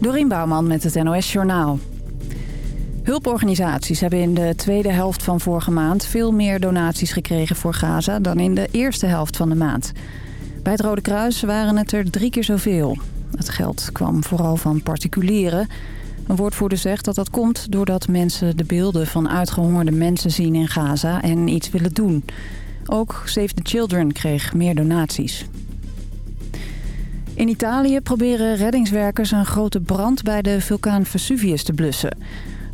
Dorien Bouwman met het NOS Journaal. Hulporganisaties hebben in de tweede helft van vorige maand... veel meer donaties gekregen voor Gaza dan in de eerste helft van de maand. Bij het Rode Kruis waren het er drie keer zoveel. Het geld kwam vooral van particulieren. Een woordvoerder zegt dat dat komt doordat mensen de beelden van uitgehongerde mensen zien in Gaza... en iets willen doen. Ook Save the Children kreeg meer donaties. In Italië proberen reddingswerkers een grote brand bij de vulkaan Vesuvius te blussen.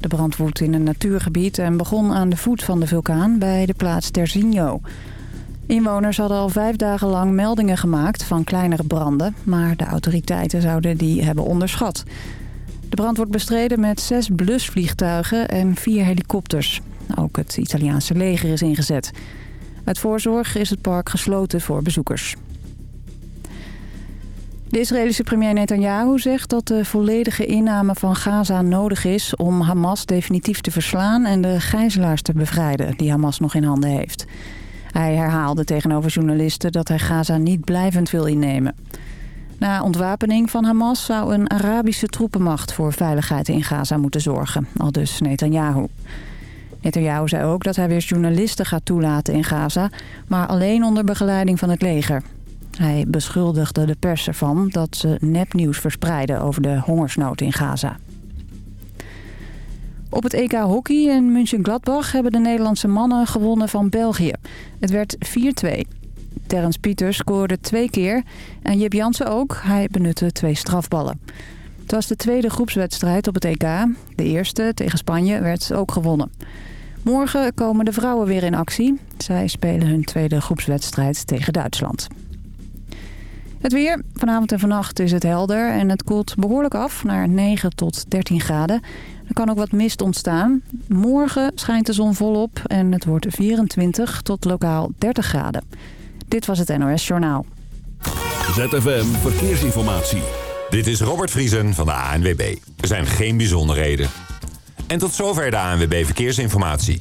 De brand woedt in een natuurgebied en begon aan de voet van de vulkaan bij de plaats Terzigno. Inwoners hadden al vijf dagen lang meldingen gemaakt van kleinere branden... maar de autoriteiten zouden die hebben onderschat. De brand wordt bestreden met zes blusvliegtuigen en vier helikopters. Ook het Italiaanse leger is ingezet. Uit voorzorg is het park gesloten voor bezoekers. De Israëlische premier Netanyahu zegt dat de volledige inname van Gaza nodig is... om Hamas definitief te verslaan en de gijzelaars te bevrijden die Hamas nog in handen heeft. Hij herhaalde tegenover journalisten dat hij Gaza niet blijvend wil innemen. Na ontwapening van Hamas zou een Arabische troepenmacht voor veiligheid in Gaza moeten zorgen, al dus Netanyahu. Netanyahu zei ook dat hij weer journalisten gaat toelaten in Gaza, maar alleen onder begeleiding van het leger. Hij beschuldigde de pers ervan dat ze nepnieuws verspreiden over de hongersnood in Gaza. Op het EK Hockey in München-Gladbach hebben de Nederlandse mannen gewonnen van België. Het werd 4-2. Terrence Pieters scoorde twee keer en Jip Jansen ook. Hij benutte twee strafballen. Het was de tweede groepswedstrijd op het EK. De eerste tegen Spanje werd ook gewonnen. Morgen komen de vrouwen weer in actie. Zij spelen hun tweede groepswedstrijd tegen Duitsland. Het weer. Vanavond en vannacht is het helder en het koelt behoorlijk af naar 9 tot 13 graden. Er kan ook wat mist ontstaan. Morgen schijnt de zon volop en het wordt 24 tot lokaal 30 graden. Dit was het NOS Journaal. ZFM Verkeersinformatie. Dit is Robert Vriesen van de ANWB. Er zijn geen bijzonderheden. En tot zover de ANWB Verkeersinformatie.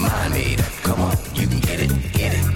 my mind made up. Come on, you can get it, get it.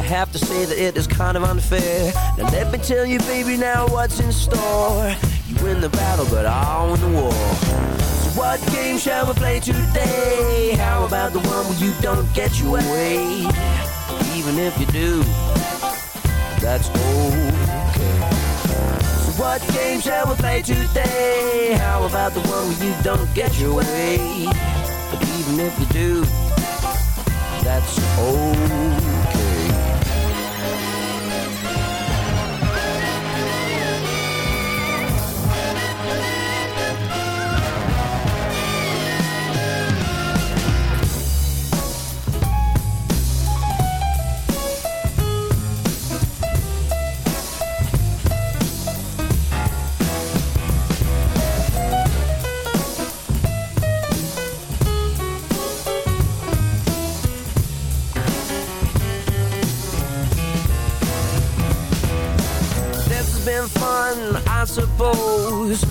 Have to say that it is kind of unfair. Now let me tell you, baby, now what's in store. You win the battle, but I'll win the war. So what game shall we play today? How about the one where you don't get your way? Even if you do, that's okay. So what game shall we play today? How about the one where you don't get your way? But even if you do, that's okay.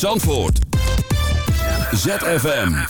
Zandvoort. ZFM.